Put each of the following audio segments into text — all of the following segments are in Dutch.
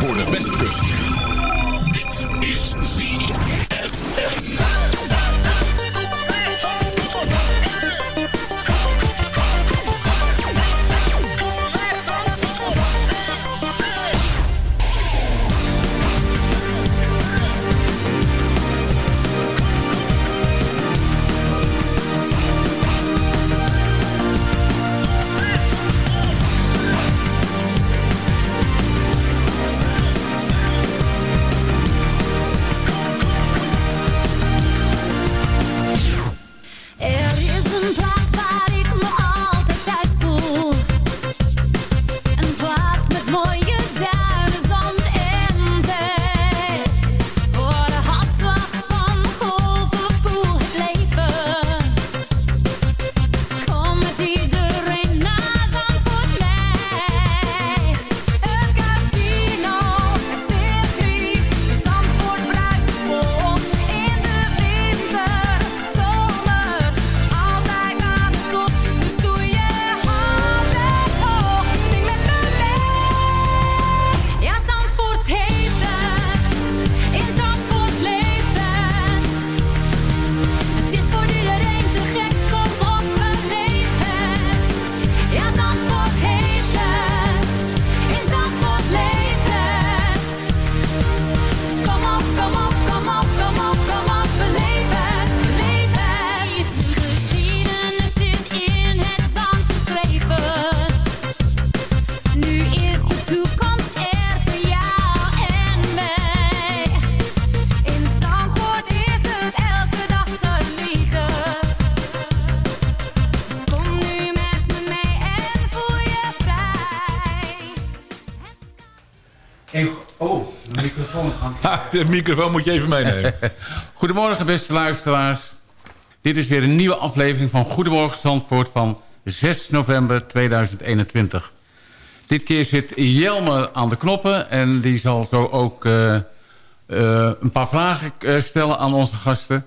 Voor de Westkust. Dit is ZFM. De microfoon moet je even meenemen. Goedemorgen beste luisteraars. Dit is weer een nieuwe aflevering van Goedemorgen Zandvoort van 6 november 2021. Dit keer zit Jelmer aan de knoppen en die zal zo ook eh, eh, een paar vragen eh, stellen aan onze gasten.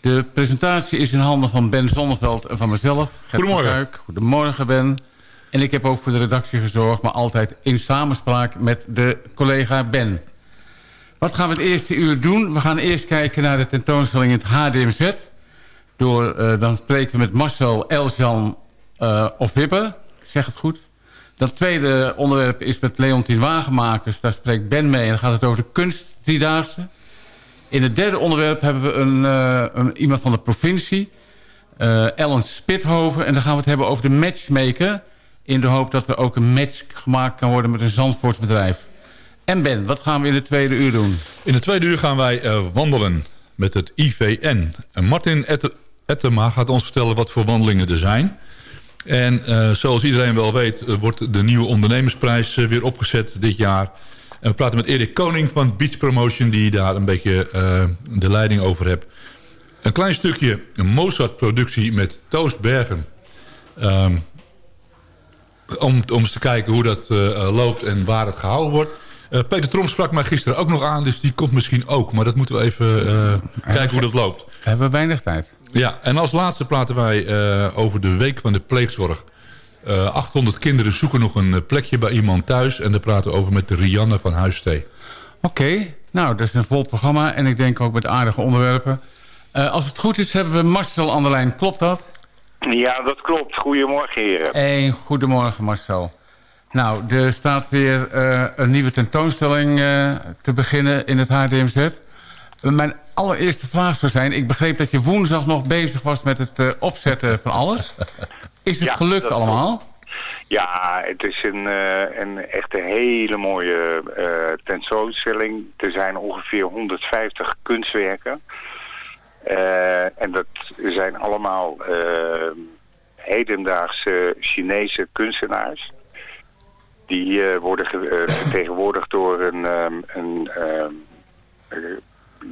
De presentatie is in handen van Ben Zonneveld en van mezelf. Gert Goedemorgen. Goedemorgen Ben. En ik heb ook voor de redactie gezorgd, maar altijd in samenspraak met de collega Ben. Wat gaan we het eerste uur doen? We gaan eerst kijken naar de tentoonstelling in het HDMZ. Door, eh, dan spreken we met Marcel Eljan eh, of Wipper. Ik zeg het goed. Dat tweede onderwerp is met Leontien Wagenmakers. Daar spreekt Ben mee en dan gaat het over de kunst driedaagse. In het derde onderwerp hebben we een, eh, iemand van de provincie. Ellen Spithoven. En dan gaan we het hebben over de matchmaker. In de hoop dat er ook een match gemaakt kan worden met een Zandvoorts bedrijf. En Ben, wat gaan we in het tweede uur doen? In de tweede uur gaan wij eh, wandelen met het IVN. Martin Ette- Ettema gaat ons vertellen wat voor wandelingen er zijn. En eh, zoals iedereen wel weet eh, wordt de nieuwe ondernemersprijs weer opgezet dit jaar. En we praten met Erik Koning van Beach Promotion... die daar een beetje de leiding over heeft. Een klein stukje Mozart-productie met Toast Bergen. Ehm, om, om eens te kijken hoe dat loopt en waar het gehouden wordt. Eh, Peter Trom sprak mij gisteren ook nog aan, dus die komt misschien ook. Maar dat moeten we even eh, kijken hoe dat loopt. We hebben weinig tijd. Ja, en als laatste praten wij eh, over de week van de pleegzorg. Eh 800 kinderen zoeken nog een plekje bij iemand thuis. En daar praten we over met de Rianne van Huistee. Oké, nou, dat is een vol programma. En ik denk ook met aardige onderwerpen. Eh, als het goed is, hebben we Marcel aan de lijn. Klopt dat? Ja, dat klopt. Goedemorgen, heren. Een goedemorgen, Marcel. Nou, er staat weer eh, een nieuwe tentoonstelling eh, te beginnen in het HDMZ. Mijn allereerste vraag zou zijn... ik begreep dat je woensdag nog bezig was met het eh, opzetten van alles. Is het Ja, gelukt allemaal? Ja, het is een, een echt een hele mooie tentoonstelling. Er zijn ongeveer 150 kunstwerken. En dat zijn allemaal hedendaagse Chinese kunstenaars. Die eh, worden eh, vertegenwoordigd door een, ehm, een ehm, eh,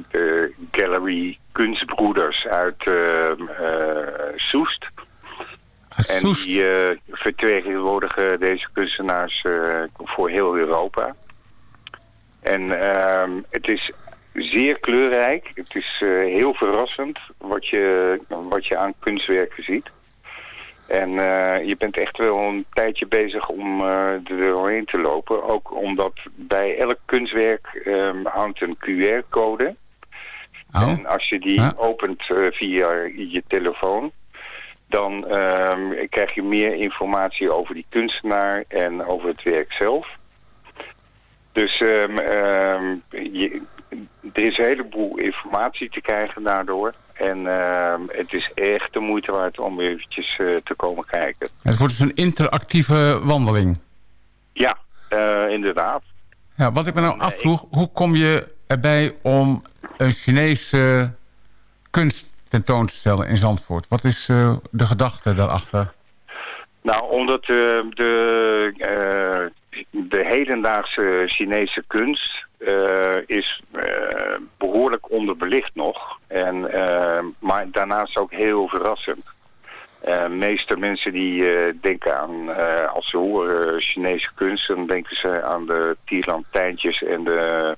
de Gallery Kunstbroeders uit ehm, eh, Soest. Uit En Soest. die vertegenwoordigen deze kunstenaars voor heel Europa. En het is zeer kleurrijk. Het is heel verrassend wat je, wat je aan kunstwerken ziet. En eh, je bent echt wel een tijdje bezig om eh, er doorheen te lopen. Ook omdat bij elk kunstwerk ehm, hangt een QR-code. Oh, En als je die Ja. opent eh, via je telefoon, dan ehm, krijg je meer informatie over die kunstenaar en over het werk zelf. Dus ehm, je, er is een heleboel informatie te krijgen daardoor. En ehm, het is echt de moeite waard om eventjes eh, te komen kijken. het wordt dus een interactieve wandeling. Ja, eh, inderdaad. Ja, wat ik me nou afvroeg, hoe kom je erbij om een Chinese kunst tentoon te stellen in Zandvoort? Wat is eh, de gedachte daarachter? Nou, omdat de, de hedendaagse Chinese kunst eh, is eh, behoorlijk onderbelicht nog. En, eh, maar daarnaast ook heel verrassend. De meeste mensen die denken aan, als ze horen Chinese kunst, dan denken ze aan de Tierlantijntjes en de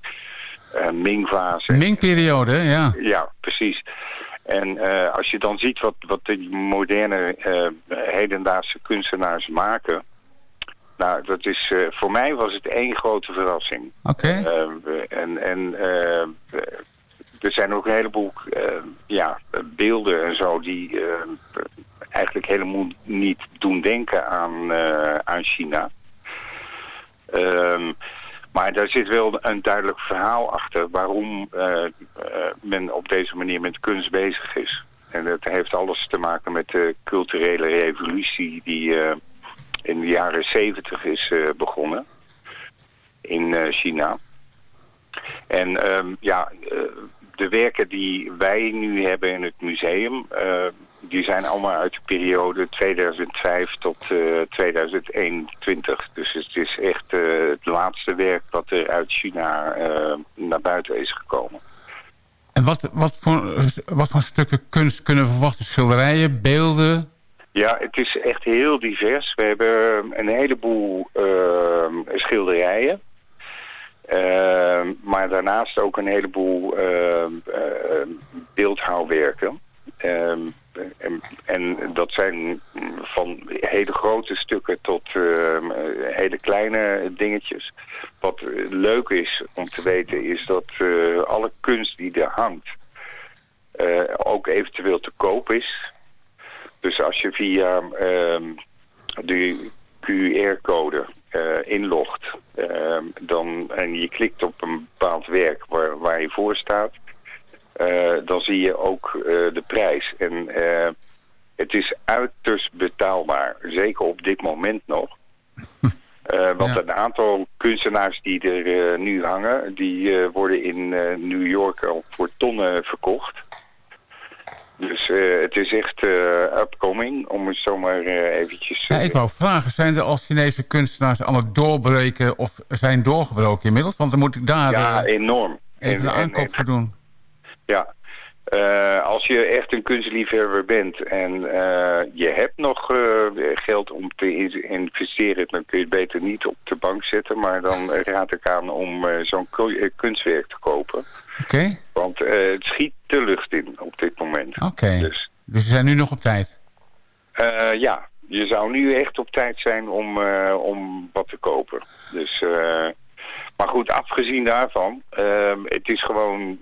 Ming-vazen. Ming-periode, ja. Ja, precies. En als je dan ziet wat, wat de moderne hedendaagse kunstenaars maken... Nou, dat is, eh, voor mij was het één grote verrassing. Oké. Eh, en en eh, er zijn ook een heleboel ja, beelden en zo die eigenlijk helemaal niet doen denken aan, aan China. Ehm, maar daar zit wel een duidelijk verhaal achter waarom men op deze manier met kunst bezig is. En dat heeft alles te maken met de culturele revolutie die in de jaren zeventig is eh, begonnen in eh, China. En ehm, ja, eh, de werken die wij nu hebben in het museum, die zijn allemaal uit de periode 2005 tot eh, 2021. Dus het is echt het laatste werk wat er uit China naar buiten is gekomen. En wat, wat, voor, wat voor stukken kunst kunnen we verwachten? Schilderijen, beelden? Ja, het is echt heel divers. We hebben een heleboel ehm, schilderijen. Ehm, maar daarnaast ook een heleboel ehm, ehm, beeldhouwwerken. Ehm, en, en dat zijn van hele grote stukken tot ehm, eh, hele kleine dingetjes. Wat leuk is om te weten is dat eh, alle kunst die er hangt eh, ook eventueel te koop is. Dus als je via ehm, de QR-code eh, inlogt ehm, dan, en je klikt op een bepaald werk waar, waar je voor staat, eh, dan zie je ook eh, de prijs. En het is uiterst betaalbaar, zeker op dit moment nog. Want Ja. een aantal kunstenaars die er nu hangen, die worden in New York al voor tonnen verkocht. Dus eh, het is echt eh, upcoming, om het zomaar eh, eventjes... Ja, ik wou vragen, zijn er al Chinese kunstenaars aan het doorbreken of zijn doorgebroken inmiddels? Want dan moet ik daar ja, enorm. even En- de aankoop voor doen. Ja. Als je echt een kunstliefhebber bent en je hebt nog geld om te in- investeren, dan kun je het beter niet op de bank zetten. Maar dan raad ik aan om zo'n ku- kunstwerk te kopen. Oké, Want eh, het schiet de lucht in op dit moment. oké. Dus Dus we zijn nu nog op tijd. eh, ja, je zou nu echt op tijd zijn om, eh, om wat te kopen. Dus, eh, maar goed, afgezien daarvan, ehm, het is gewoon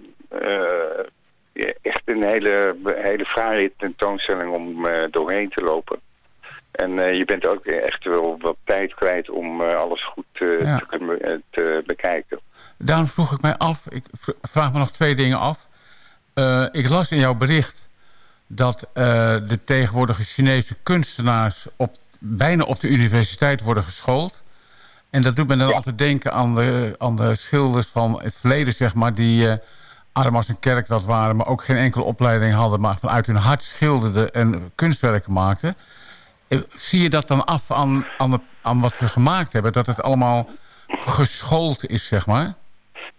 echt een hele, hele fraaie tentoonstelling om doorheen te lopen. En je bent ook echt wel wat tijd kwijt om alles goed eh, Ja. te kunnen te bekijken. Daarom vroeg ik mij af, ik vraag me nog twee dingen af. Eh, ik las in jouw bericht dat eh, de tegenwoordige Chinese kunstenaars op bijna op de universiteit worden geschoold. En dat doet me dan altijd denken aan de, aan de schilders van het verleden, zeg maar... die eh, arm als een kerk dat waren, maar ook geen enkele opleiding hadden... maar vanuit hun hart schilderden en kunstwerken maakten. Zie je dat dan af aan, aan, de- aan wat ze gemaakt hebben? Dat het allemaal geschoold is, zeg maar?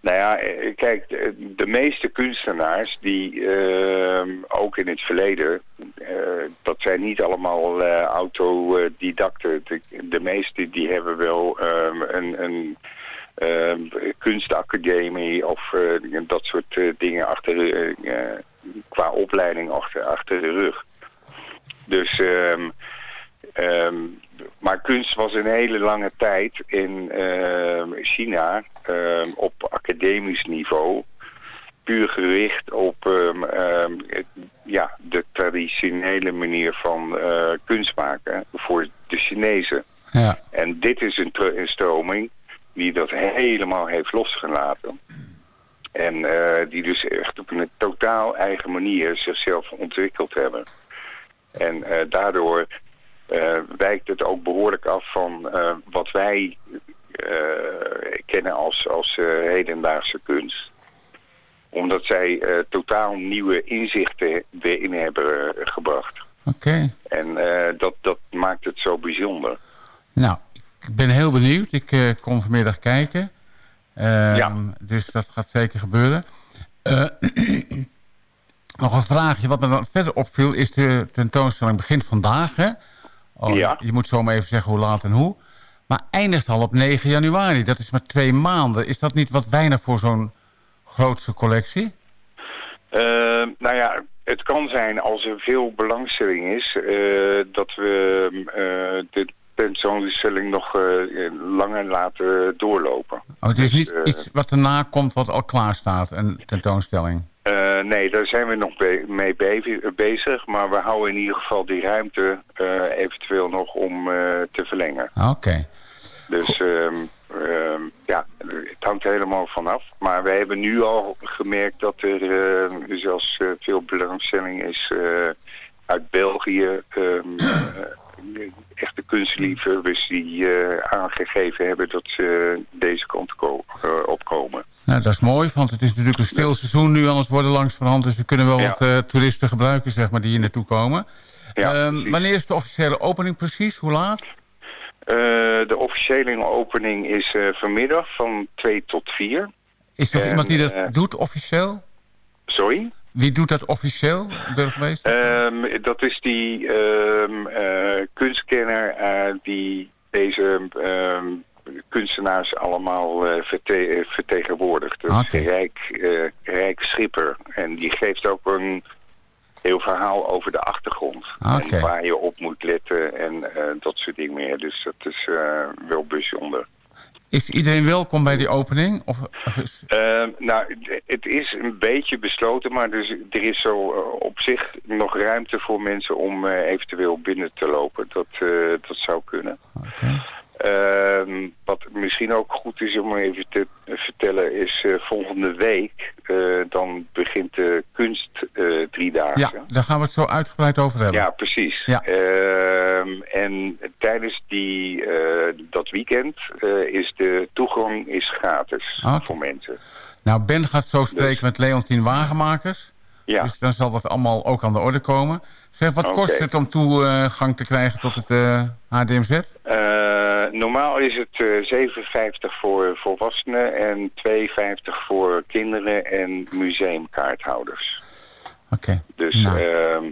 Nou ja, eh, kijk, de, meeste kunstenaars die ehm, ook in het verleden, eh, dat zijn niet allemaal eh, autodidacten. De, de meeste die hebben wel ehm, een, een ehm, kunstacademie of dat soort dingen achter, qua opleiding achter, achter de rug. Dus Ehm, maar kunst was een hele lange tijd in ehm, China ehm, op academisch niveau puur gericht op ehm, het- ja, de traditionele manier van eh, kunst maken voor de Chinezen. Ja. En dit is een, een stroming die dat helemaal heeft losgelaten. En eh, die dus echt op een totaal eigen manier zichzelf ontwikkeld hebben. En eh, daardoor wijkt het ook behoorlijk af van eh, wat wij eh, kennen als, als eh, hedendaagse kunst. Omdat zij eh, totaal nieuwe inzichten erin hebben eh, gebracht. Oké. En eh, dat, dat maakt het zo bijzonder. Nou, ik ben heel benieuwd. Ik eh, kom vanmiddag kijken. Ehm, Ja. Dus dat gaat zeker gebeuren. Eh, nog een vraagje. Wat me dan verder opviel is de tentoonstelling begint vandaag. Hè? Oh, Ja. Je moet zo maar even zeggen hoe laat en hoe. Maar eindigt al op 9 januari. Dat is maar twee maanden. Is dat niet wat weinig voor zo'n grootste collectie? Eh, nou ja, het kan zijn als er veel belangstelling is eh, dat we eh, de tentoonstelling nog langer laten doorlopen. Oh, het is Dus, niet iets wat erna komt wat al klaar staat, een tentoonstelling. Eh, nee, daar zijn we nog be- mee be- bezig, maar we houden in ieder geval die ruimte eh, eventueel nog om eh, te verlengen. Oké. Dus ehm, ehm, ja, het hangt helemaal vanaf. Maar we hebben nu al gemerkt dat er zelfs veel belangstelling is uit België. ehm, eh, echte kunstliefhebbers die eh, aangegeven hebben dat ze deze kant eh, opkomen. Nou, dat is mooi, want het is natuurlijk een stil seizoen nu, anders worden langzamerhand. Dus we kunnen wel Ja. wat eh, toeristen gebruiken, zeg maar, die hier naartoe komen. Ja, Ehm, wanneer is de officiële opening precies? Hoe laat? De officiële opening is vanmiddag van 2 tot 4. Is er En, iemand die dat doet officieel? Sorry? Wie doet dat officieel, burgemeester? Ehm, dat is die ehm, eh, kunstkenner eh, die deze ehm, kunstenaars allemaal eh, verte- vertegenwoordigt. Oké. is Rijk, Rijk Schipper. En die geeft ook een heel verhaal over de achtergrond. En waar je op moet letten en dat soort dingen meer. Dus dat is eh, wel bijzonder. Is iedereen welkom bij die opening? Of, of is- Ehm, nou, het is een beetje besloten, maar dus, er is zo eh, op zich nog ruimte voor mensen om eh, eventueel binnen te lopen. Dat, eh, dat zou kunnen. Oké. Ehm, wat misschien ook goed is om even te vertellen is eh, volgende week eh, dan begint de kunst eh driedaagse. Ja, daar gaan we het zo uitgebreid over hebben. Ja, precies. Ja. Ehm, en tijdens die, dat weekend is de toegang is gratis Oké. voor mensen. Nou, Ben gaat zo spreken Dus- met Leontien Wagenmakers. Ja. Dus dan zal dat allemaal ook aan de orde komen. Zeg, wat kost het om toegang te krijgen tot het eh, HDMZ? Eh, normaal is het eh 7,50 voor volwassenen en 2,50 voor kinderen en museumkaarthouders. Oké. Dus, Nou. ehm,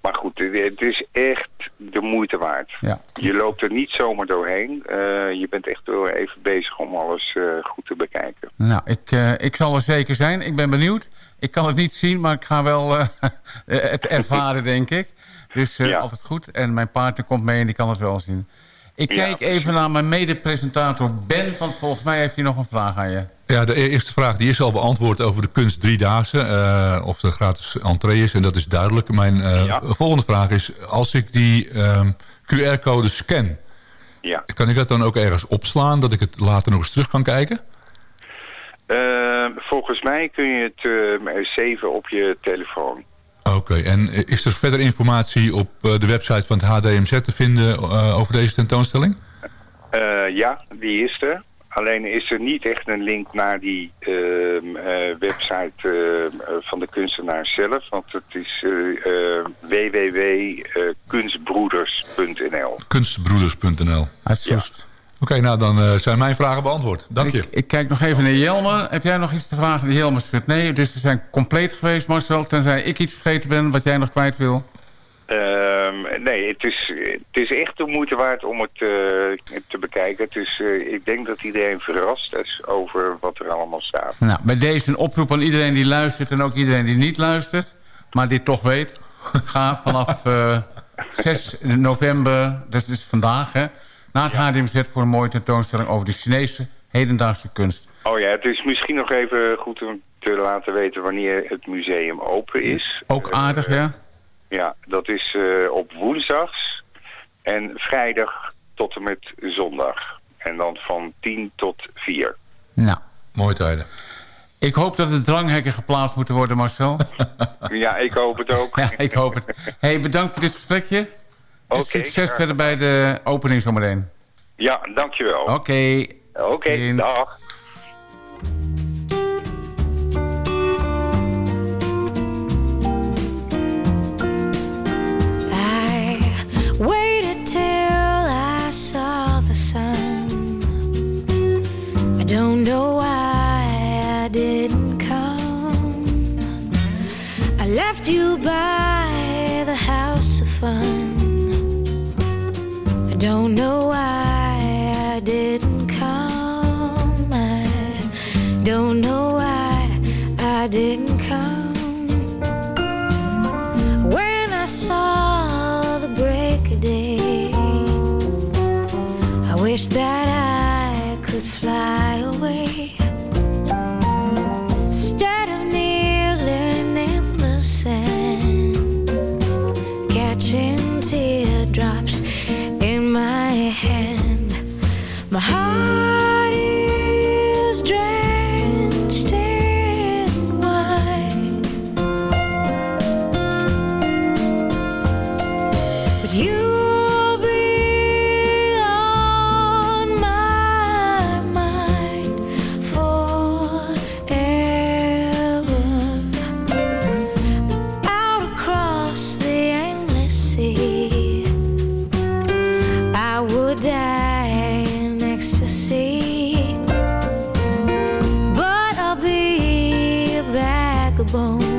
maar goed, het, is echt de moeite waard. Ja. Je loopt er niet zomaar doorheen. Eh, je bent echt wel even bezig om alles eh, goed te bekijken. Nou, ik, eh, ik zal er zeker zijn. Ik ben benieuwd. Ik kan het niet zien, maar ik ga wel eh, het ervaren, denk ik. Dus eh, Ja. altijd goed. En mijn partner komt mee en die kan het wel zien. Ik kijk even naar mijn mede-presentator Ben, want volgens mij heeft hij nog een vraag aan je. Ja, de eerste vraag die is al beantwoord over de kunst Driedaagse. eh of er gratis entree is, en dat is duidelijk. Mijn eh, Ja. volgende vraag is, als ik die ehm, QR-code scan... Ja. kan ik dat dan ook ergens opslaan, dat ik het later nog eens terug kan kijken? Eh, volgens mij kun je het eh, saven op je telefoon. Oké, en is er verder informatie op eh, de website van het HDMZ te vinden eh, over deze tentoonstelling? Eh, ja, die is er. Alleen is er niet echt een link naar die ehm, eh, website ehm, eh, van de kunstenaar zelf. Want het is eh, eh, www.kunstbroeders.nl. Kunstbroeders.nl Uit Soest. Oké, nou dan eh, zijn mijn vragen beantwoord. Dank je. Ik, ik kijk nog even naar Jelmer. Heb jij nog iets te vragen? De Jelmer schudt nee. Dus we zijn compleet geweest, Marcel. Tenzij ik iets vergeten ben wat jij nog kwijt wil. Ehm, nee, het is, het is echt de moeite waard om het eh, te bekijken. Het is, eh, ik denk dat iedereen verrast is over wat er allemaal staat. Nou, bij deze een oproep aan iedereen die luistert... en ook iedereen die niet luistert, maar dit toch weet. Ga vanaf eh 6 november, dat is vandaag, hè, naar het HDMZ... voor een mooie tentoonstelling over de Chinese hedendaagse kunst. Oh ja, het is misschien nog even goed om te laten weten wanneer het museum open is. Ook aardig, Eh, ja? Ja, dat is eh, op woensdags en vrijdag tot en met zondag. En dan van 10 tot 4. Nou, Mooie tijden. ik hoop dat er dranghekken geplaatst moeten worden, Marcel. Ja, ik hoop het ook. ja, ik hoop het. hey, bedankt voor dit gesprekje. Oké, succes verder bij de opening zometeen. Ja, dankjewel. Oké. Oké, In- dag. I waited till I saw the sun. I don't know why I didn't come. I left you by don't know bone.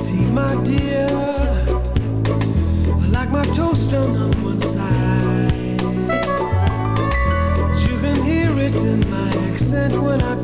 Tea, my dear. I like my toast done on one side. But you can hear it in my accent when I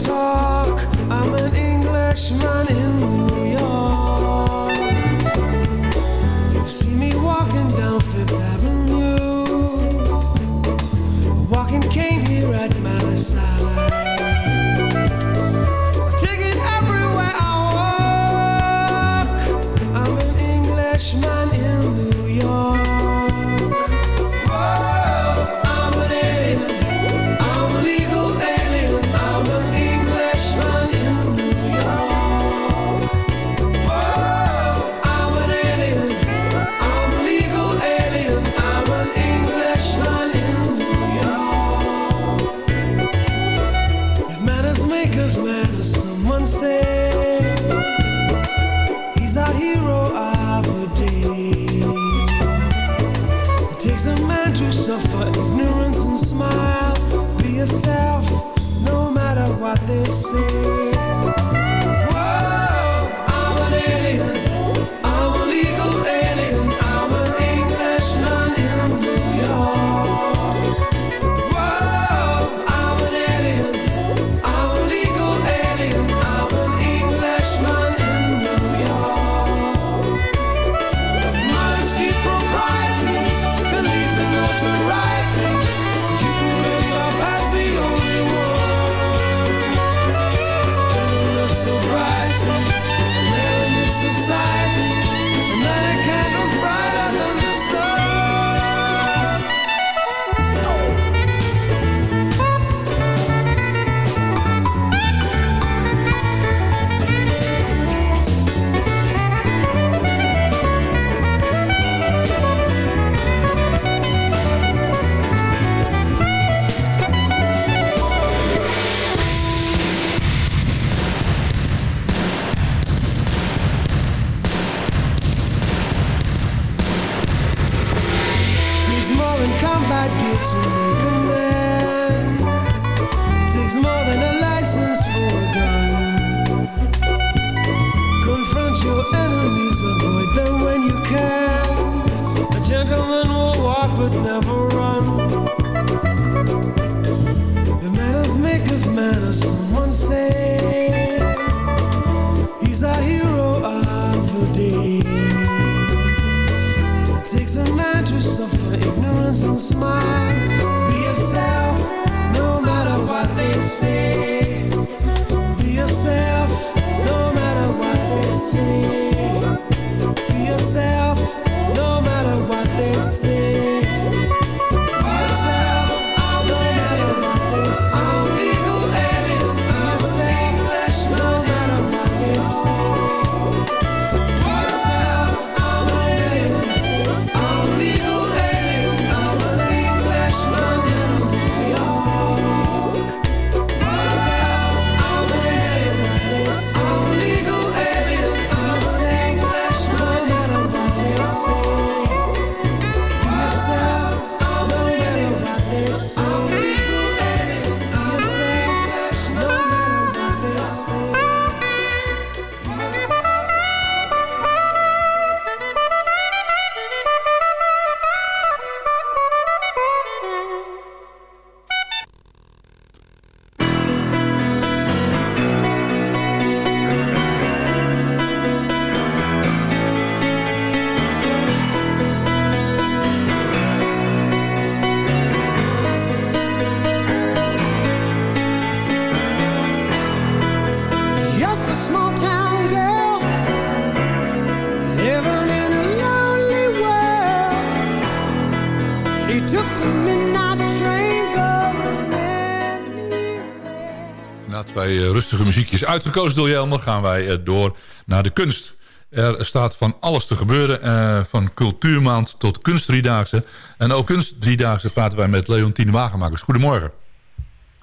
uitgekozen door Jelmer gaan wij eh, door naar de kunst. Er staat van alles te gebeuren, eh, van cultuurmaand tot kunstdriedaagse. En over kunstdriedaagse praten wij met Leontien Wagenmakers. Goedemorgen.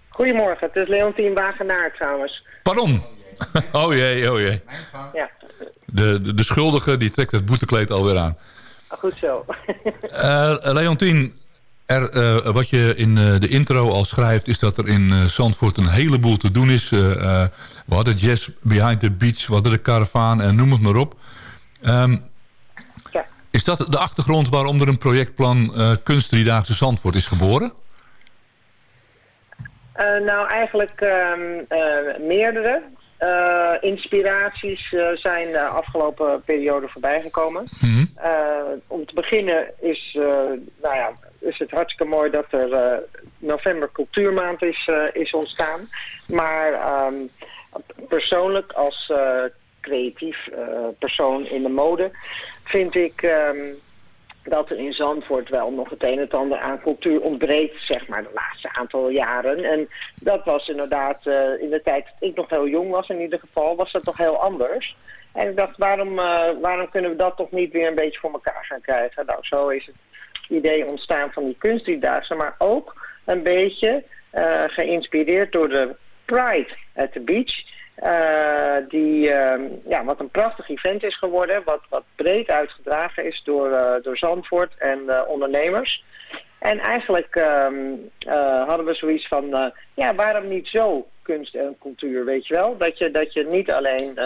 Goedemorgen, het is Leontien Wagenaar trouwens. Pardon. Oh jee, oh jee. Ja, De, de, de schuldige die trekt het boetekleed alweer aan. goed zo. Eh Leontien, er, eh, wat je in eh, de intro al schrijft... is dat er in eh, Zandvoort een heleboel te doen is. We hadden Jazz Behind the Beach, we hadden de Caravaan en noem het maar op. Ehm, Ja. Is dat de achtergrond waarom er een projectplan Kunstdriedaagse Zandvoort is geboren? Nou, eigenlijk ehm, eh, meerdere inspiraties zijn de afgelopen periode voorbijgekomen. Eh, om te beginnen is, nou ja, is het hartstikke mooi dat er eh, november cultuurmaand is, eh, is ontstaan. Maar ehm, persoonlijk als eh, creatief persoon in de mode vind ik ehm, dat er in Zandvoort wel nog het een en ander aan cultuur ontbreekt, zeg maar, de laatste aantal jaren. En dat was inderdaad, in de tijd dat ik nog heel jong was in ieder geval, was dat toch heel anders. En ik dacht, waarom, waarom kunnen we dat toch niet weer een beetje voor elkaar gaan krijgen? Nou, zo is het idee ontstaan van die kunstdriedaagse, maar ook een beetje eh, geïnspireerd door de Pride at the Beach. Eh, die, ehm, ja, wat een prachtig event is geworden. Wat, wat breed uitgedragen is door, eh, door Zandvoort en ondernemers. En eigenlijk ehm, eh, hadden we zoiets van, ja, waarom niet zo kunst en cultuur, weet je wel? Dat je, dat je niet alleen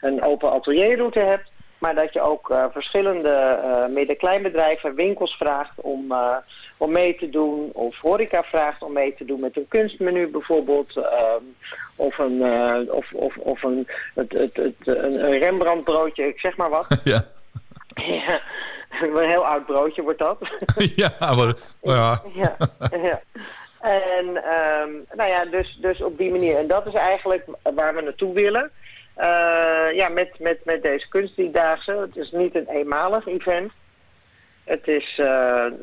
een open atelierroute hebt, maar dat je ook eh, verschillende eh midden-kleinbedrijven, winkels vraagt om, eh, om mee te doen. Of horeca vraagt om mee te doen met een kunstmenu bijvoorbeeld. ehm, of een, of, of, of een, het, het, het, een, een Rembrandt broodje, ik zeg maar wat. ja. ja, een heel oud broodje wordt dat. ja, maar... nou ja. ja, ja. En ehm, nou ja, dus, dus op die manier. En dat is eigenlijk waar we naartoe willen. Eh, ja, met, met, met deze kunstdriedaagse. Het is niet een eenmalig event. Het is, eh,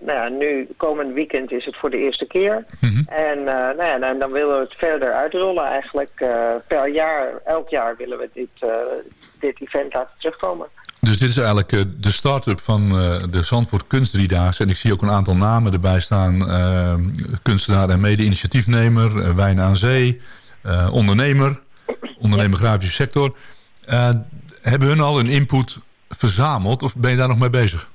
nou ja, nu, komend weekend is het voor de eerste keer. En eh, nou ja, dan, dan willen we het verder uitrollen eigenlijk. per jaar, elk jaar willen we dit, dit event laten terugkomen. Dus dit is eigenlijk de start-up van de Zandvoort Kunstdriedaagse. En ik zie ook een aantal namen erbij staan. kunstenaar en mede-initiatiefnemer, Wijn aan Zee, ondernemer, ondernemer grafische sector. Eh, hebben hun al een input verzameld of ben je daar nog mee bezig?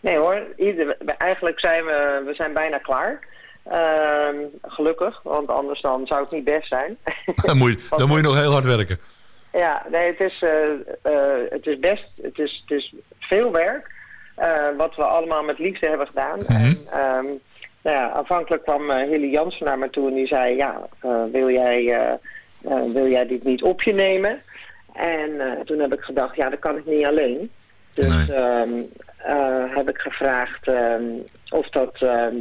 Nee hoor, ieder, eigenlijk zijn we, we zijn bijna klaar. Ehm, gelukkig, want anders dan zou het niet best zijn. Dan moet je, dan moet je nog heel hard werken. Ja, nee, het is, eh, eh, het is best, het is, het is veel werk. wat we allemaal met liefde hebben gedaan. En, ehm, nou ja, aanvankelijk kwam Hilly Jansen naar me toe en die zei, ja, wil, jij, wil jij dit niet op je nemen? En eh, toen heb ik gedacht, ja, dat kan ik niet alleen. Dus ehm, eh, heb ik gevraagd ehm, of dat ehm,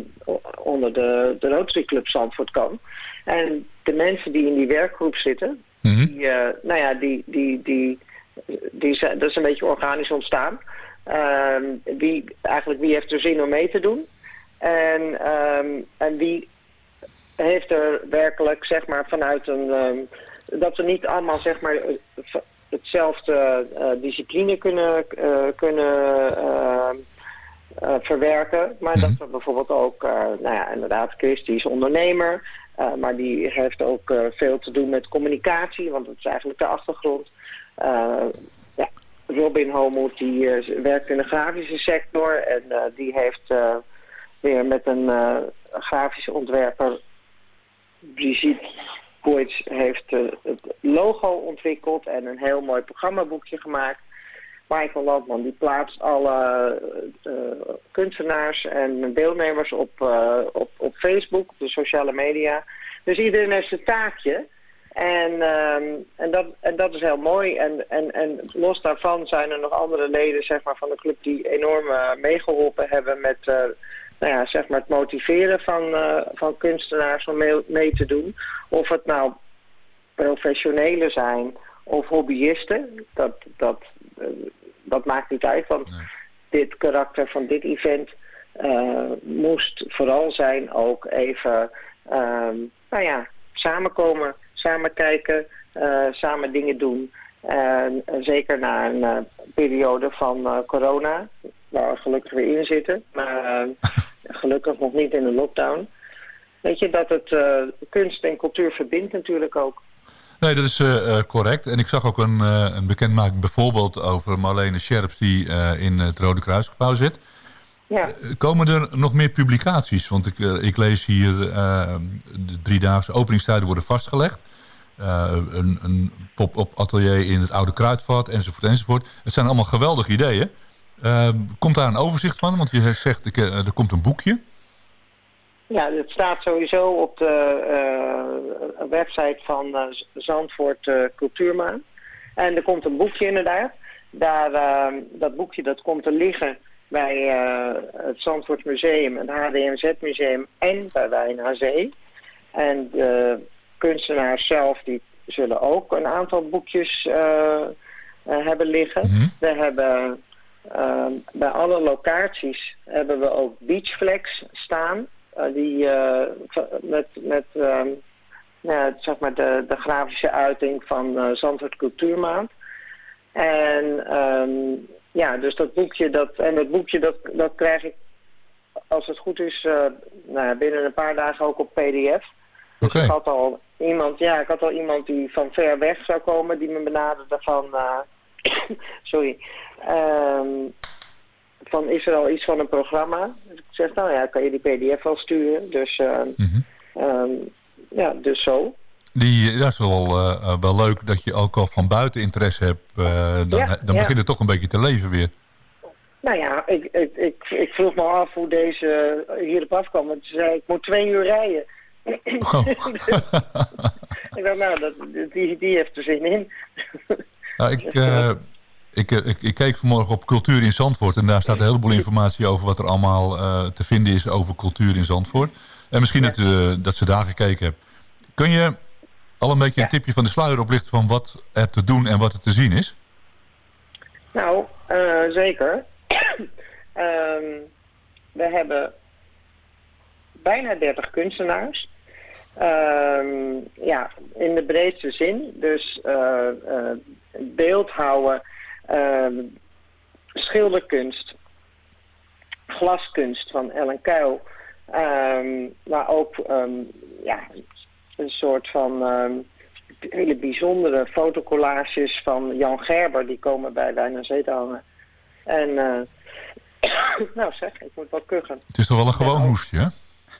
onder de, de Rotary Club Zandvoort kan. En de mensen die in die werkgroep zitten, die, eh, nou ja, die, die, die, die zijn, dat is een beetje organisch ontstaan. Wie, eigenlijk wie heeft er zin om mee te doen? En, en wie heeft er werkelijk, zeg maar, vanuit een... ehm, dat we niet allemaal, zeg maar, hetzelfde eh, discipline kunnen, eh, kunnen ehm, eh, verwerken. Maar dat we bijvoorbeeld ook, nou ja, inderdaad, Chris, die is ondernemer. maar die heeft ook veel te doen met communicatie, want dat is eigenlijk de achtergrond. Ja, Robin Homoet, die werkt in de grafische sector en die heeft weer met een eh, grafische ontwerper, Brigitte Boyds, heeft eh, het logo ontwikkeld en een heel mooi programmaboekje gemaakt. Michael Landman die plaatst alle eh, kunstenaars en deelnemers op, eh, op, op Facebook, op de sociale media. Dus iedereen heeft zijn taakje. En, ehm, en, dat, en dat is heel mooi. En, en, en los daarvan zijn er nog andere leden zeg maar, van de club die enorm eh, meegeholpen hebben met eh, nou ja, zeg maar het motiveren van, eh, van kunstenaars om mee, mee te doen. Of het nou professionelen zijn of hobbyisten, dat, dat, eh, dat maakt niet uit. Want dit karakter van dit event eh, moest vooral zijn ook even, ehm, nou ja, samenkomen, samen kijken, samen dingen doen. En zeker na een periode van corona, waar we gelukkig weer in zitten, maar eh, gelukkig nog niet in de lockdown. Weet je, dat het eh, kunst en cultuur verbindt natuurlijk ook. Nee, dat is eh, correct. En ik zag ook een, eh, een bekendmaking bijvoorbeeld over Marlene Scherps... die in het Rode Kruisgebouw zit. Ja. Komen er nog meer publicaties? Want ik, ik lees hier de driedaagse openingstijden worden vastgelegd. Een, een pop-up atelier in het Oude Kruidvat, enzovoort, enzovoort. Het zijn allemaal geweldige ideeën. Eh, komt daar een overzicht van? Want je zegt, ik, eh, er komt een boekje. Ja, het staat sowieso op de eh, website van eh, Zandvoort eh, Cultuurmaan. En er komt een boekje inderdaad. Daar, eh, dat boekje dat komt te liggen bij eh, het Zandvoort Museum, het HDMZ Museum en bij Wijn aan Zee. En de kunstenaars zelf die zullen ook een aantal boekjes eh, eh, hebben liggen. We hebben eh, bij alle locaties hebben we ook beachflex staan. eh, die eh, met, met ehm, ja, zeg maar de, de grafische uiting van eh Zandvoort Cultuurmaand. En ehm, ja, dus dat boekje, dat, en dat boekje dat, dat krijg ik, als het goed is, nou, binnen een paar dagen ook op pdf. Dus Oké. ik had al iemand, ja, ik had al iemand die van ver weg zou komen, die me benaderde van, sorry, ehm, van is er al iets van een programma? Dus ik zeg, nou ja, kan je die pdf wel sturen? Dus, ehm, Mhm. ehm, ja, dus zo. Die, dat is wel, eh, eh, wel leuk dat je ook al van buiten interesse hebt. eh, dan Ja, dan ja. begint het toch een beetje te leven weer. Nou ja, ik, ik, ik, ik vroeg me af hoe deze hierop afkwam. Want ze zei, ik moet twee uur rijden. Oh. ik dacht, nou, dat, die, die heeft er zin in. Nou, ik, eh, ik, eh, ik, ik keek vanmorgen op Cultuur in Zandvoort. En daar staat een heleboel informatie over wat er allemaal eh, te vinden is over cultuur in Zandvoort. En misschien dat, dat ze daar gekeken hebben. Kun je al een beetje een tipje van de sluier oplichten van wat er te doen en wat er te zien is? Nou, zeker. Ehm, we hebben bijna 30 kunstenaars. Ehm, ja, in de breedste zin. Dus beeldhouwen, ehm, schilderkunst, glaskunst van Ellen Kuil. Ehm, maar ook ehm, ja, een soort van ehm, hele bijzondere fotocollages van Jan Gerber. Die komen bij Wijn en Zee hangen. En eh, nou zeg, ik moet wel kuchen. Het is toch wel een gewoon hoesje, hè?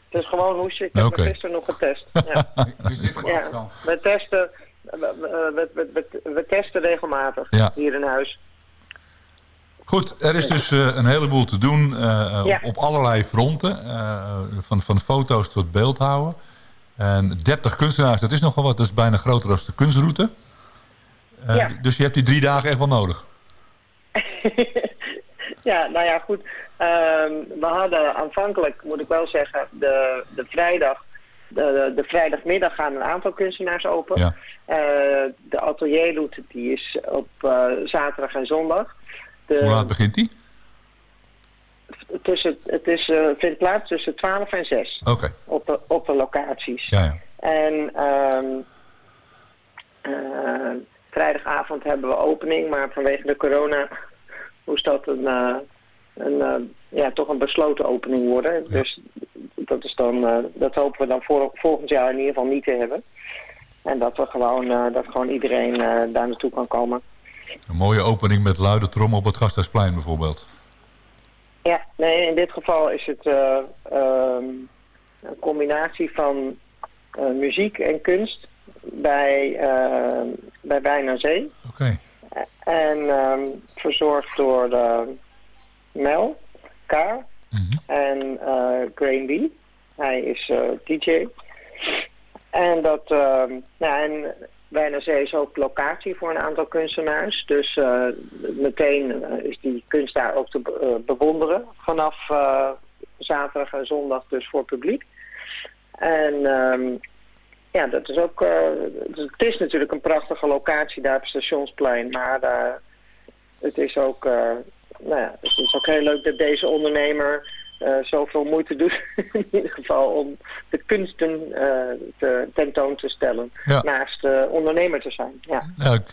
Het is gewoon hoesje. Ik heb het gisteren nog getest. Ja. Dus ja. dan. We testen, we, we, we, we- testen regelmatig Ja. hier in huis. Goed, er is dus eh, een heleboel te doen eh, Ja. op, op allerlei fronten. eh, van, van foto's tot beeldhouden. En 30 kunstenaars, dat is nogal wat. Dat is bijna groter dan de kunstroute. Eh, Ja. Dus je hebt die drie dagen echt wel nodig. ja, nou ja, goed. Ehm, we hadden aanvankelijk, moet ik wel zeggen, de, de vrijdag... De, de vrijdagmiddag gaan een aantal kunstenaars open. Ja. Eh, de atelierroute die is op eh, zaterdag en zondag. De, Hoe laat begint die? tussen, het is, eh, vindt plaats tussen 12 en 6 Oké, op, de, op de locaties. ja, ja. En ehm, eh, vrijdagavond hebben we opening, maar vanwege de corona moest dat een, eh, een, eh, ja, toch een besloten opening worden. Dus dat, is dan, eh, dat hopen we dan voor, volgend jaar in ieder geval niet te hebben. En dat, we gewoon, eh, dat gewoon iedereen eh, daar naartoe kan komen. Een mooie opening met luide trom op het Gasthuisplein bijvoorbeeld. Ja, nee, in dit geval is het eh, ehm, een combinatie van muziek en kunst bij, bij Wijn aan Zee. Oké, En ehm, verzorgd door de Mel, Mhm. en eh Graham B. Hij is eh, DJ. En dat, ehm nou, en Wijn aan Zee is ook locatie voor een aantal kunstenaars. Dus eh, meteen is die kunst daar ook te be- bewonderen. Vanaf zaterdag en zondag dus voor publiek. En ehm, ja, dat is ook. het is natuurlijk een prachtige locatie daar op stationsplein. Maar het is ook. Nou ja, het is ook heel leuk dat deze ondernemer eh, zoveel moeite doet. in ieder geval om de kunsten eh, te, tentoon te stellen. Ja. Naast eh, ondernemer te zijn. Ja. ja, ik,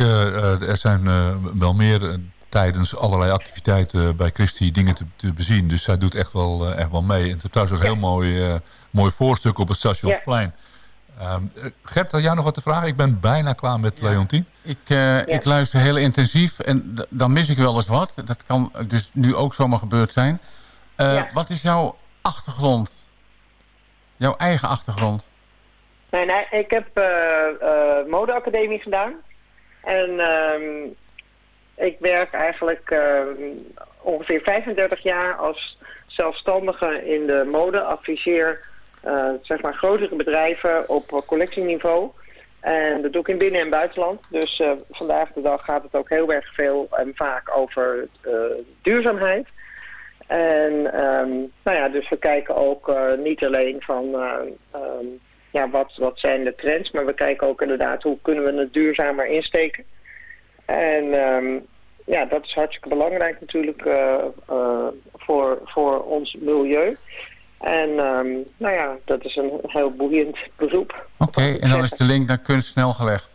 er zijn wel meer tijdens allerlei activiteiten bij Christy dingen te, te bezien. Dus zij doet echt wel, echt wel mee. En het is trouwens ook een heel mooi, mooi voorstuk op het Stationsplein. Ehm, eh, Gert, had jij nog wat te vragen? Ik ben bijna klaar met Leontien. Ik, eh, ik luister heel intensief en dan mis ik wel eens wat. Dat kan dus nu ook zomaar gebeurd zijn. Eh, Ja. Wat is jouw achtergrond? Jouw eigen achtergrond? Nee, nee, ik heb eh, eh, modeacademie gedaan. En ehm, ik werk eigenlijk ehm, ongeveer 35 jaar als zelfstandige in de mode. Adviseer eh, zeg maar grotere bedrijven op eh, collectieniveau. En dat doe ik in binnen- en buitenland. Dus eh, vandaag de dag gaat het ook heel erg veel en vaak over eh, duurzaamheid. En ehm, nou ja, dus we kijken ook eh, niet alleen van eh, ehm, ja, wat, wat zijn de trends, maar we kijken ook inderdaad hoe kunnen we het duurzamer insteken. En ehm, ja, dat is hartstikke belangrijk natuurlijk eh, eh, voor, voor ons milieu. En ehm, nou ja, dat is een heel boeiend beroep. Oké, en dan is de link naar kunst snel gelegd.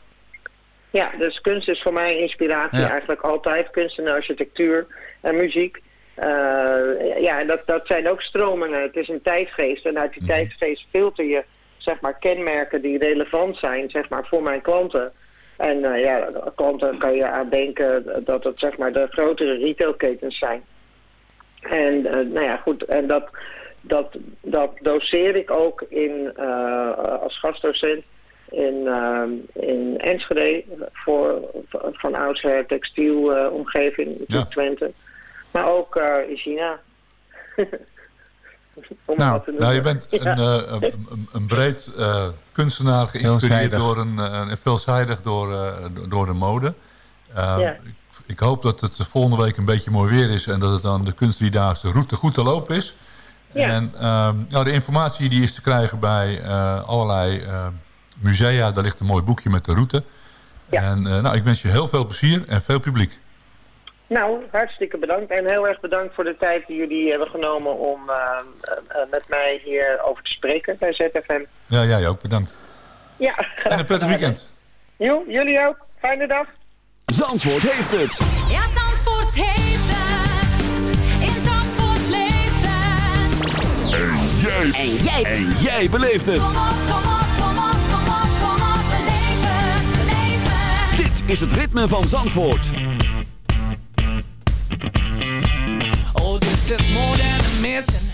Ja, dus kunst is voor mij inspiratie Ja. eigenlijk altijd. Kunst en architectuur en muziek. Eh, ja, dat, dat zijn ook stromingen. Het is een tijdgeest. En uit die tijdgeest filter je zeg maar, kenmerken die relevant zijn zeg maar, voor mijn klanten. En eh, ja, klanten kan je aan denken dat het zeg maar, de grotere retailketens zijn. En eh, nou ja, goed, en dat, dat, dat doseer ik ook in, eh, als gastdocent in, eh, in Enschede voor van oudsher textielomgeving, Ja. Twente. Maar ook eh, in China. Om Nou, wat te Nou, je bent een, Ja. eh, een, een- een breed eh, kunstenaar geïnspireerd door een, een veelzijdig door, door de mode. Ja. ik, ik hoop dat het volgende week een beetje mooi weer is en dat het dan de kunstdriedaagse route goed te lopen is. Ja. En ehm, nou, de informatie die is te krijgen bij eh, allerlei eh, musea. Daar ligt een mooi boekje met de route. Ja. En eh, nou, ik wens je heel veel plezier en veel publiek. Nou, hartstikke bedankt. En heel erg bedankt voor de tijd die jullie hebben genomen om met mij hier over te spreken bij ZFM. Ja, jij ook, bedankt. Ja, En een prettig weekend. Jo, jullie ook. Fijne dag. Zandvoort heeft het. Ja, Zandvoort heeft het. Jij. En jij. En jij beleeft het. Kom op, kom op, kom op, kom op, kom op. Beleef het, beleef het. Dit is het ritme van Zandvoort. Oh, this is more than a missing.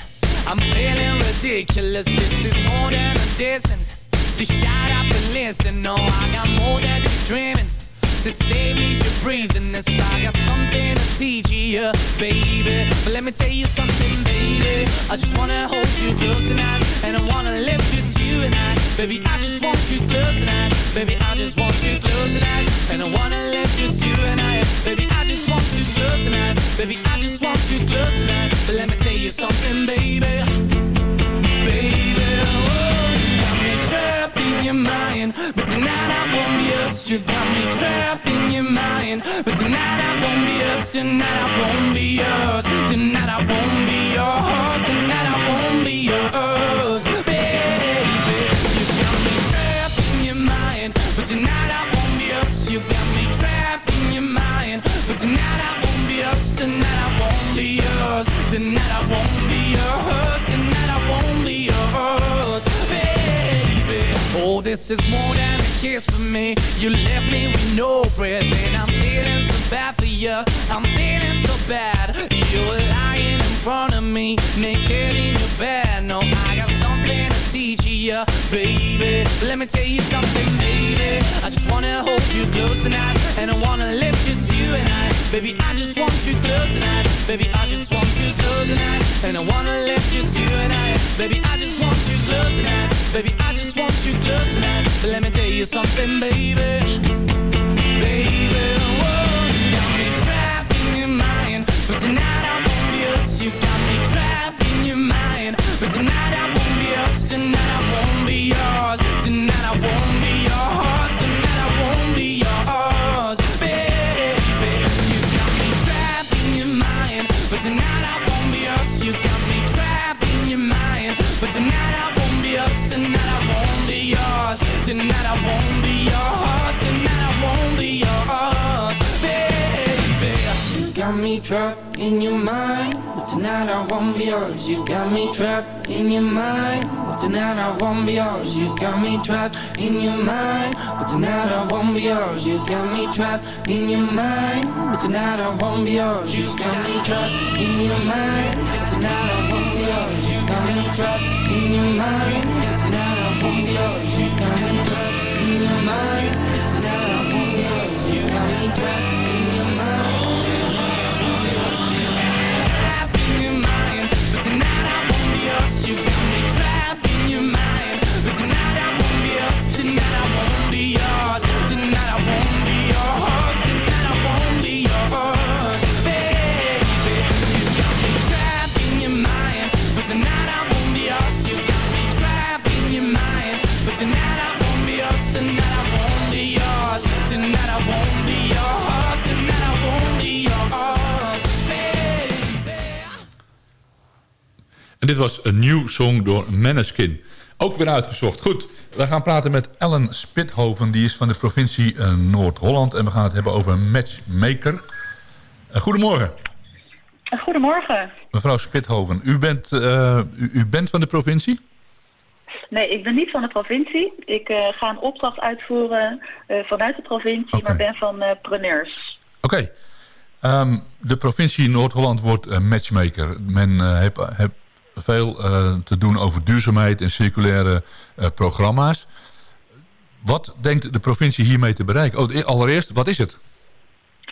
I'm feeling ridiculous. This is more than a dissing. So shut up and listen. No, I got more than you're dreaming. So stay your breezing. This I got something to teach you, baby. But let me tell you something, baby. I just wanna hold you close tonight, and I wanna live just you and I. Baby, I just want you close tonight. Baby, I just want you close tonight, and I wanna live just you and I. Baby, I just want you close tonight. Baby, I just want you close tonight. But let me tell you something. Baby, your mind. But tonight I won't be yours. You got me trapped in your mind. But tonight I won't be yours. Tonight I won't be yours. Tonight I won't be yours. Tonight I won't be yours. Baby, you got me trapped in your mind. But tonight I won't be yours. You got me trapped in your mind. But tonight I won't be yours. Tonight I won't be yours. Tonight I won't be yours. This is more than a kiss for me. You left me with no breath, and I'm feeling so bad for you. I'm feeling so bad. You're lying in front of me, naked in your bed. No, I got something to teach you, baby. Let me tell you something, baby. I just wanna hold you close tonight, and I wanna live just you and I. Baby, I just want you close tonight. Baby, I just want you close tonight, and I wanna live just you and I. Baby, I just want you close tonight. Baby, I just want you close tonight. But let me tell you something, baby. Baby, whoa, you got me trapped in your mind. But tonight I won't be yours. You got me trapped in your mind. But tonight I won't be yours. Tonight I won't me trapped in your mind. But tonight I won't be yours. You got me trapped in your mind. But tonight I won't be yours. You got me trapped in your mind. But tonight I won't be yours. You got me trapped in your mind. But tonight I won't be yours. You got me trapped in your mind. But tonight I won't be yours. You got me trapped in your mind. But tonight I won't be yours. En dit was een nieuw song door Maneskin. Ook weer uitgezocht. Goed, we gaan praten met Ellen Spithoven. Die is van de provincie eh, Noord-Holland. En we gaan het hebben over een matchmaker. Eh, goedemorgen, Goedemorgen. mevrouw Spithoven. U bent, eh, u, u bent van de provincie? Nee, ik ben niet van de provincie. Ik eh, ga een opdracht uitvoeren eh, vanuit de provincie, maar ben van eh preneurs. Oké. Ehm, de provincie Noord-Holland wordt matchmaker. Men eh heeft, heeft veel eh, te doen over duurzaamheid en circulaire eh, programma's. Wat denkt de provincie hiermee te bereiken? Oh, e- allereerst, wat is het?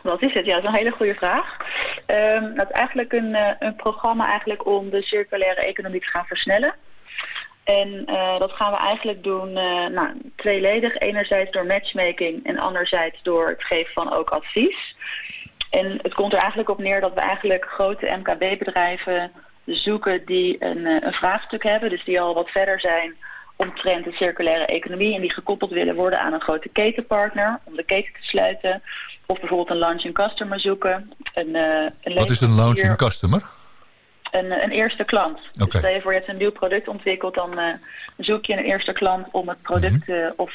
Wat is het? Ja, dat is een hele goede vraag. Ehm dat is eigenlijk een, eh, een programma eigenlijk om de circulaire economie te gaan versnellen. En dat gaan we eigenlijk doen nou, tweeledig. Enerzijds door matchmaking en anderzijds door het geven van ook advies. En het komt er eigenlijk op neer dat we eigenlijk grote MKB-bedrijven zoeken die een, eh, een vraagstuk hebben. Dus die al wat verder zijn omtrent de circulaire economie. En die gekoppeld willen worden aan een grote ketenpartner om de keten te sluiten. Of bijvoorbeeld een launching customer zoeken. Een, eh, een Wat is een launching customer? een, een eerste klant. Oké. Dus stel je voor je hebt een nieuw product ontwikkeld, dan eh, zoek je een eerste klant om het product Mhm. of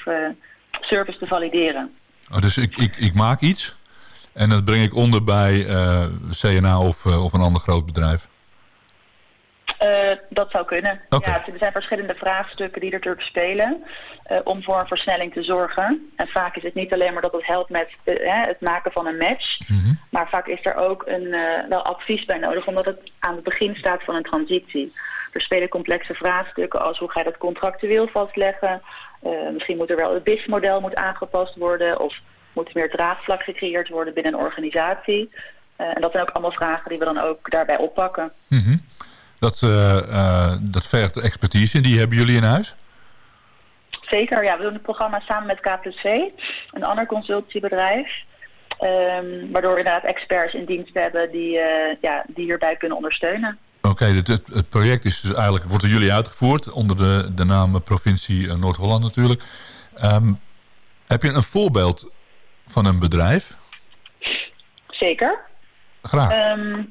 service te valideren. Oh, dus ik, ik, ik maak iets en dat breng ik onder bij CNA of, of een ander groot bedrijf. Eh, dat zou kunnen. Ja, er zijn verschillende vraagstukken die er natuurlijk spelen eh, om voor een versnelling te zorgen. En vaak is het niet alleen maar dat het helpt met eh, hè, het maken van een match. Maar vaak is er ook een, wel advies bij nodig, omdat het aan het begin staat van een transitie. Er spelen complexe vraagstukken als hoe ga je dat contractueel vastleggen. Misschien moet er wel het BIS-model moet aangepast worden of moet er meer draagvlak gecreëerd worden binnen een organisatie. En dat zijn ook allemaal vragen die we dan ook daarbij oppakken. Mhm. Dat, eh, eh, dat vergt expertise en die hebben jullie in huis? Zeker, ja. We doen het programma samen met KPC, een ander consultiebedrijf. Ehm, waardoor we inderdaad experts in dienst hebben die, eh, ja, die hierbij kunnen ondersteunen. Oké, het, het, het project is dus eigenlijk, wordt door jullie uitgevoerd onder de, de naam provincie Noord-Holland natuurlijk. Ehm, heb je een voorbeeld van een bedrijf? Zeker. Graag. Ehm,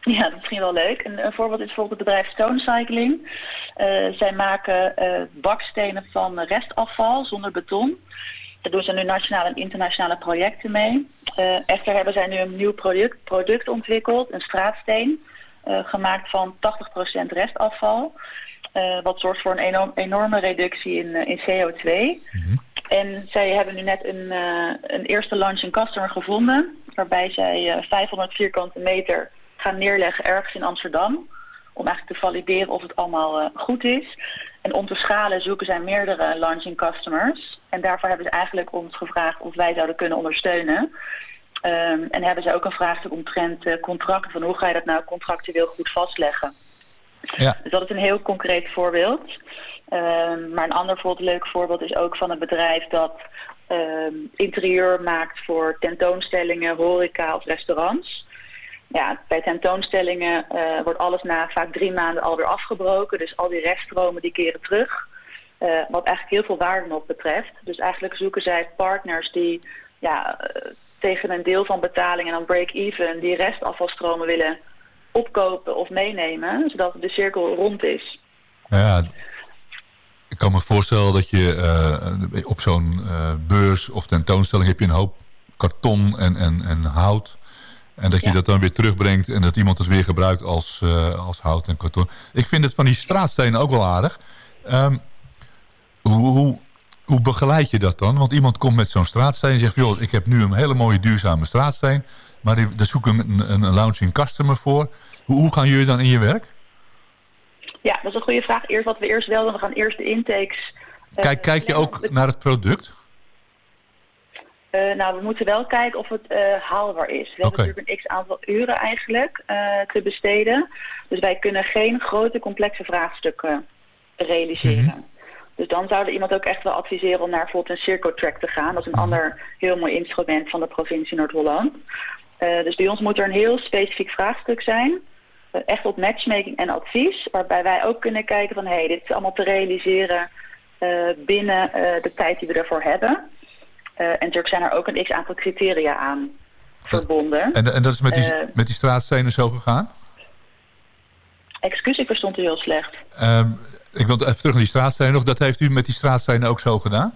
ja, dat is misschien wel leuk. Een, een voorbeeld is bijvoorbeeld het bedrijf Stone Cycling. Eh, zij maken eh, bakstenen van restafval zonder beton. Daar doen ze nu nationale en internationale projecten mee. Eh, echter hebben zij nu een nieuw product, product ontwikkeld, een straatsteen, gemaakt van 80% restafval. Wat zorgt voor een enorm- enorme reductie in, in CO2. En zij hebben nu net een, een eerste launching customer gevonden. Waarbij zij eh, 500 vierkante meter gaan neerleggen ergens in Amsterdam. Om eigenlijk te valideren of het allemaal eh, goed is. En om te schalen zoeken zij meerdere launching customers. En daarvoor hebben ze eigenlijk ons gevraagd of wij zouden kunnen ondersteunen. Ehm, en hebben ze ook een vraagstuk omtrent eh, contracten. Van hoe ga je dat nou contractueel goed vastleggen? Ja. Dus dat is een heel concreet voorbeeld. Ehm, maar een ander bijvoorbeeld leuk voorbeeld is ook van een bedrijf dat ehm, interieur maakt voor tentoonstellingen, horeca of restaurants. Ja, bij tentoonstellingen eh, wordt alles na vaak drie maanden alweer afgebroken. Dus al die reststromen die keren terug. Eh, wat eigenlijk heel veel waarde nog betreft. Dus eigenlijk zoeken zij partners die ja, eh, tegen een deel van betaling en dan break-even die restafvalstromen willen opkopen of meenemen. Zodat de cirkel rond is. Nou ja, ik kan me voorstellen dat je op zo'n beurs of tentoonstelling heb je een hoop karton en, en, en hout. En dat je Ja. dat dan weer terugbrengt en dat iemand het weer gebruikt als, eh, als hout en karton. Ik vind het van die straatstenen ook wel aardig. Ehm, hoe, hoe, hoe begeleid je dat dan? Want iemand komt met zo'n straatsteen en zegt... joh, ik heb nu een hele mooie duurzame straatsteen... maar daar zoek ik een, een, launching customer voor. Hoe, hoe gaan jullie dan in je werk? Ja, dat is een goede vraag. Eerst wat we eerst wel doen, we gaan eerst de intakes. eh, Kijk, kijk je ook naar het product? Eh, nou, we moeten wel kijken of het eh, haalbaar is. We hebben natuurlijk een x aantal uren eigenlijk eh, te besteden. Dus wij kunnen geen grote complexe vraagstukken realiseren. Mhm. Dus dan zou er iemand ook echt wel adviseren om naar bijvoorbeeld een Circo-track te gaan. Dat is een ander heel mooi instrument van de provincie Noord-Holland. Dus bij ons moet er een heel specifiek vraagstuk zijn. echt op matchmaking en advies. Waarbij wij ook kunnen kijken van... hé, hey, dit is allemaal te realiseren binnen de tijd die we ervoor hebben. Eh, en natuurlijk zijn er ook een x-aantal criteria aan verbonden. En, en dat is met die, Eh, met die straatstenen zo gegaan? Excuus, ik verstond u heel slecht. Ehm, ik wil even terug naar die straatstenen nog. Dat heeft u met die straatstenen ook zo gedaan?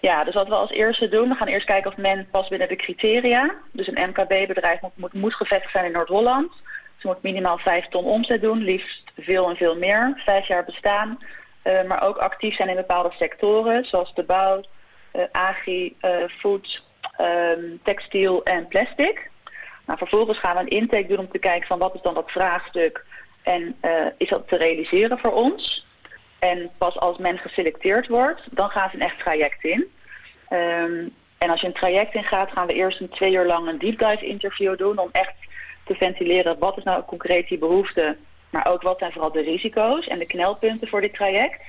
Ja, dus wat we als eerste doen, we gaan eerst kijken of men past binnen de criteria. Dus een MKB-bedrijf moet, moet, moet gevestigd zijn in Noord-Holland. Ze moet minimaal 5 ton omzet doen, liefst veel en veel meer. Vijf jaar bestaan. eh, maar ook actief zijn in bepaalde sectoren, zoals de bouw, agri, eh, food, ehm, textiel en plastic. Nou, vervolgens gaan we een intake doen om te kijken van wat is dan dat vraagstuk en eh, is dat te realiseren voor ons. En pas als men geselecteerd wordt, dan gaan ze een echt traject in. Ehm, en als je een traject ingaat, gaan we eerst een twee uur lang een deep dive interview doen om echt te ventileren wat is nou concreet die behoefte, maar ook wat zijn vooral de risico's en de knelpunten voor dit traject.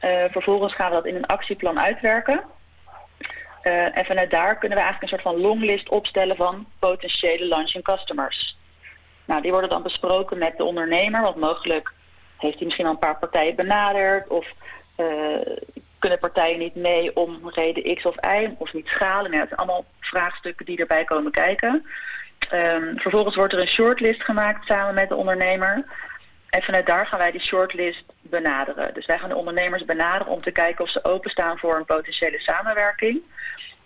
Eh, vervolgens gaan we dat in een actieplan uitwerken. Eh, en vanuit daar kunnen we eigenlijk een soort van longlist opstellen van potentiële launching customers. Nou, die worden dan besproken met de ondernemer, want mogelijk heeft hij misschien al een paar partijen benaderd of eh, kunnen partijen niet mee om reden X of Y of niet schalen. Nou, het zijn allemaal vraagstukken die erbij komen kijken. Ehm, vervolgens wordt er een shortlist gemaakt samen met de ondernemer. En vanuit daar gaan wij die shortlist benaderen. Dus wij gaan de ondernemers benaderen om te kijken of ze openstaan voor een potentiële samenwerking.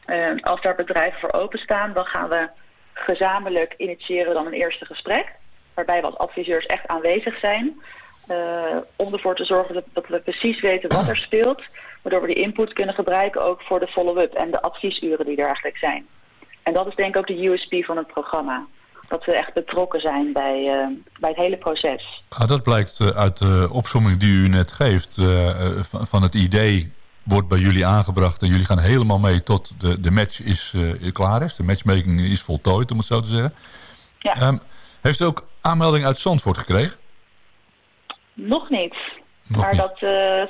Ehm, als daar bedrijven voor openstaan, dan gaan we gezamenlijk initiëren dan een eerste gesprek. Waarbij we als adviseurs echt aanwezig zijn. eh, om ervoor te zorgen dat, dat we precies weten wat er speelt. Waardoor we die input kunnen gebruiken ook voor de follow-up en de adviesuren die er eigenlijk zijn. En dat is denk ik ook de USP van het programma. Dat we echt betrokken zijn bij, eh, bij het hele proces. Ah, dat blijkt eh, uit de opsomming die u net geeft. eh, van, van het idee wordt bij jullie aangebracht... en jullie gaan helemaal mee tot de, de match is, klaar is. De matchmaking is voltooid, om het zo te zeggen. Ja. Ehm, heeft u ook aanmelding uit Zandvoort gekregen? Nog niet. Nog maar niet. dat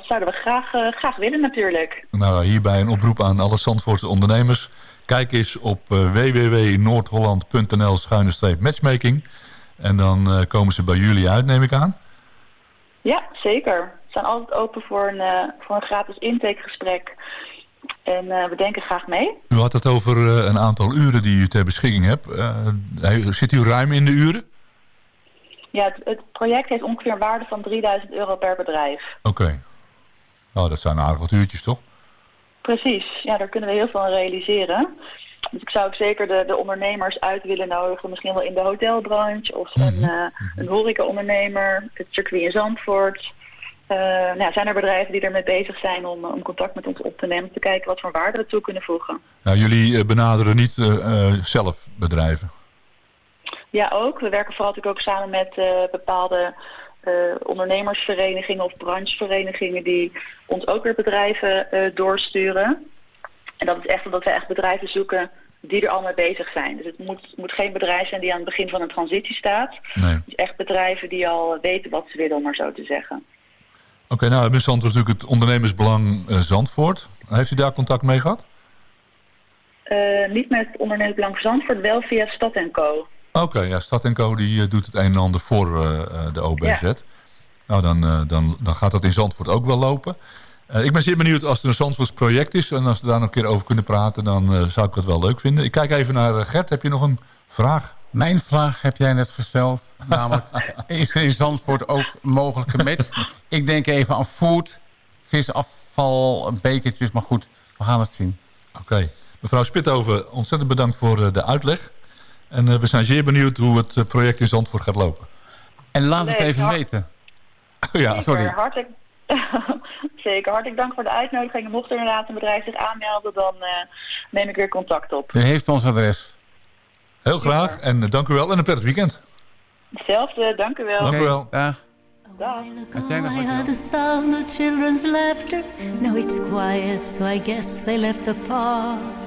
zouden we graag, graag willen natuurlijk. Nou, hierbij een oproep aan alle Zandvoortse ondernemers. Kijk eens op uh, www.noordholland.nl matchmaking. En dan uh, komen ze bij jullie uit, neem ik aan. Ja, zeker. We zijn altijd open voor een, uh, voor een gratis intakegesprek. En uh, we denken graag mee. U had het over een aantal uren die u ter beschikking hebt. zit u ruim in de uren? Ja, het, het, project heeft ongeveer een waarde van 3000 euro per bedrijf. Oké. Okay. Nou, dat zijn aardig wat uurtjes, toch? Precies. Ja, daar kunnen we heel veel aan realiseren. Dus ik zou ook zeker de, de ondernemers uit willen nodigen. Misschien wel in de hotelbranche of een, mm -hmm. uh, een horeca-ondernemer. Het circuit in Zandvoort. Uh, nou, zijn er bedrijven die ermee bezig zijn om, om contact met ons op te nemen. Te kijken wat voor waarde we toe kunnen voegen. Nou, jullie benaderen niet uh, zelf bedrijven? Ja, ook. We werken vooral natuurlijk ook samen met bepaalde ondernemersverenigingen of brancheverenigingen die ons ook weer bedrijven uh, doorsturen. En dat is echt omdat we echt bedrijven zoeken die er al mee bezig zijn. Dus het moet, moet geen bedrijf zijn die aan het begin van een transitie staat. Nee. Is echt bedrijven die al weten wat ze willen, om maar zo te zeggen. Oké, okay, nou, in Zandvoort natuurlijk het ondernemersbelang Zandvoort. Heeft u daar contact mee gehad? niet met het ondernemersbelang Zandvoort, wel via Stad Co. Oké, okay, ja, Stad Co die uh, doet het een en ander voor uh, de OBZ. Ja. Nou, dan, uh, dan, dan gaat dat in Zandvoort ook wel lopen. ik ben zeer benieuwd als er een Zandvoorts project is... en als we daar nog een keer over kunnen praten... dan zou ik dat wel leuk vinden. Ik kijk even naar Gert. Heb je nog een vraag? Mijn vraag heb jij net gesteld. Namelijk, is er in Zandvoort ook mogelijke match? ik denk even aan food, visafval, bekertjes. Maar goed, we gaan het zien. Oké. Okay. Mevrouw Spithoven, ontzettend bedankt voor de uitleg. En uh, we zijn zeer benieuwd hoe het uh, project in Zandvoort gaat lopen. En laat nee, het even hart... weten. Oh, ja, Zeker, sorry. Hartelijk, Zeker, hartelijk dank voor de uitnodiging. Mocht er inderdaad een bedrijf zich aanmelden, dan uh, neem ik weer contact op. U heeft ons adres. Heel graag Zeker. en dank u wel en een prettig weekend. Hetzelfde, dank u wel. Dank u wel. Dag. I heard the sound of children's laughter. Now it's quiet, so I guess they left the park.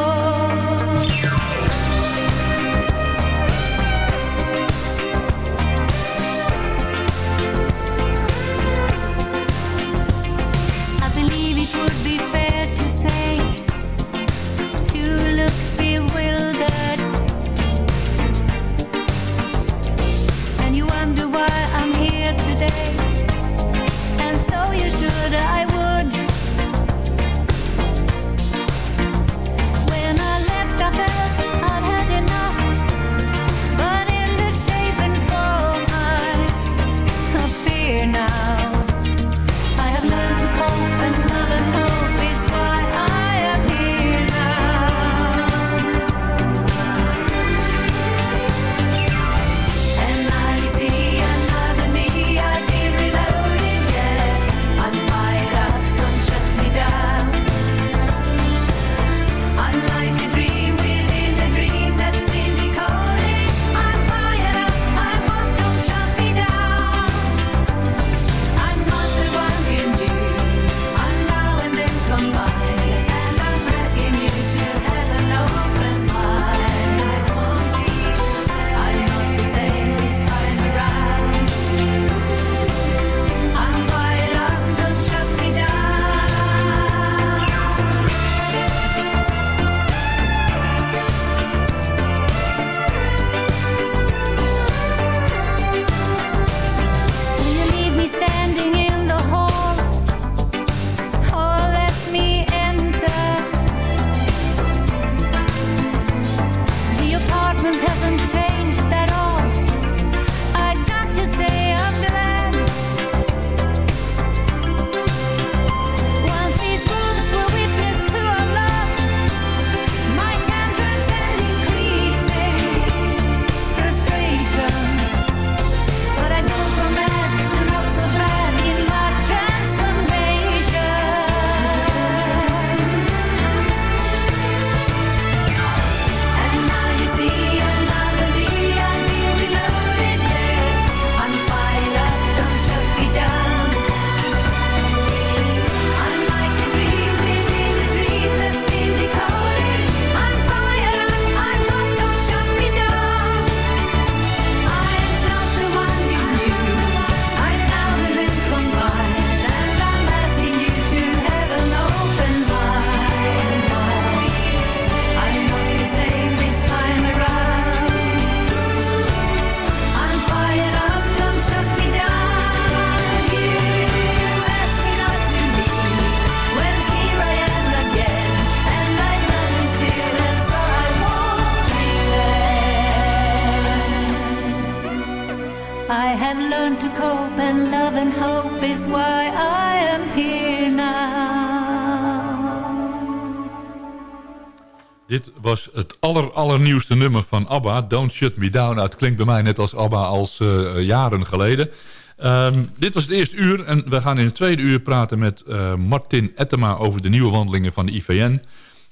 Dit was het aller, allernieuwste nummer van ABBA, Don't Shut Me Down. Nou, het klinkt bij mij net als ABBA als eh, jaren geleden. Ehm, dit was het eerste uur en we gaan in het tweede uur praten met eh, Martin Ettema over de nieuwe wandelingen van de IVN.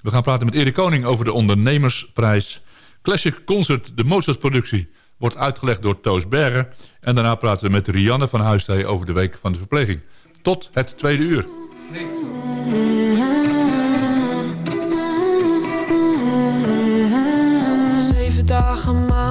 We gaan praten met Erik Koning over de ondernemersprijs. Classic Concert, de Mozart-productie, wordt uitgelegd door Toos Berger. En daarna praten we met Rianne van Huistee over de Week van de Verpleging. Tot het tweede uur. Zeven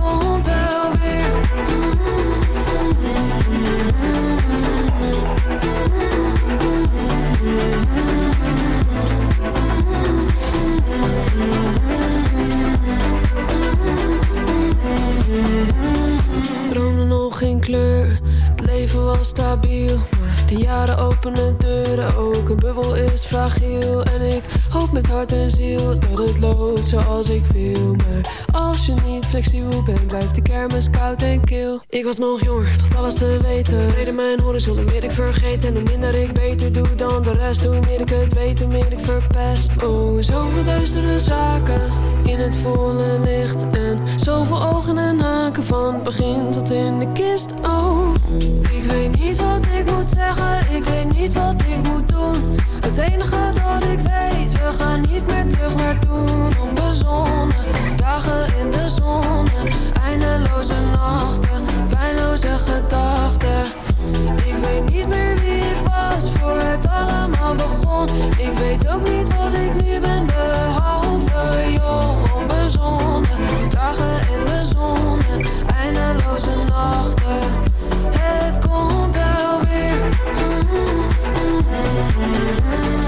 Komt wel weer. Droomde nog geen kleur, het leven was stabiel. Maar de jaren openen deuren, ook een bubbel is fragiel. En ik hoop met hart en ziel dat het loopt zoals ik wil. Maar als je niet flexibel bent, blijft de kermis koud en kil. Ik was nog jonger, dacht alles te weten. Reden mijn horizon, hoe meer ik vergeet. En hoe minder ik beter doe dan de rest. Hoe meer ik het weet, hoe meer ik verpest. Oh, zoveel duistere zaken in het volle licht. En zoveel ogen en haken van het begin tot in de kist. Oh, ik weet niet wat ik moet zeggen, ik weet niet wat ik moet doen. Het enige dat ik weet, we gaan niet meer terug naar toen. Onbezonnen, dagen in de zon, eindeloze nachten, pijnloze gedachten. Ik weet niet meer wie ik was voor het allemaal begon. Ik weet ook niet wat ik nu ben behouden. Dagen onbezonnen, dagen in de zon, eindeloze nachten. Het komt wel weer. Mm, mm, mm,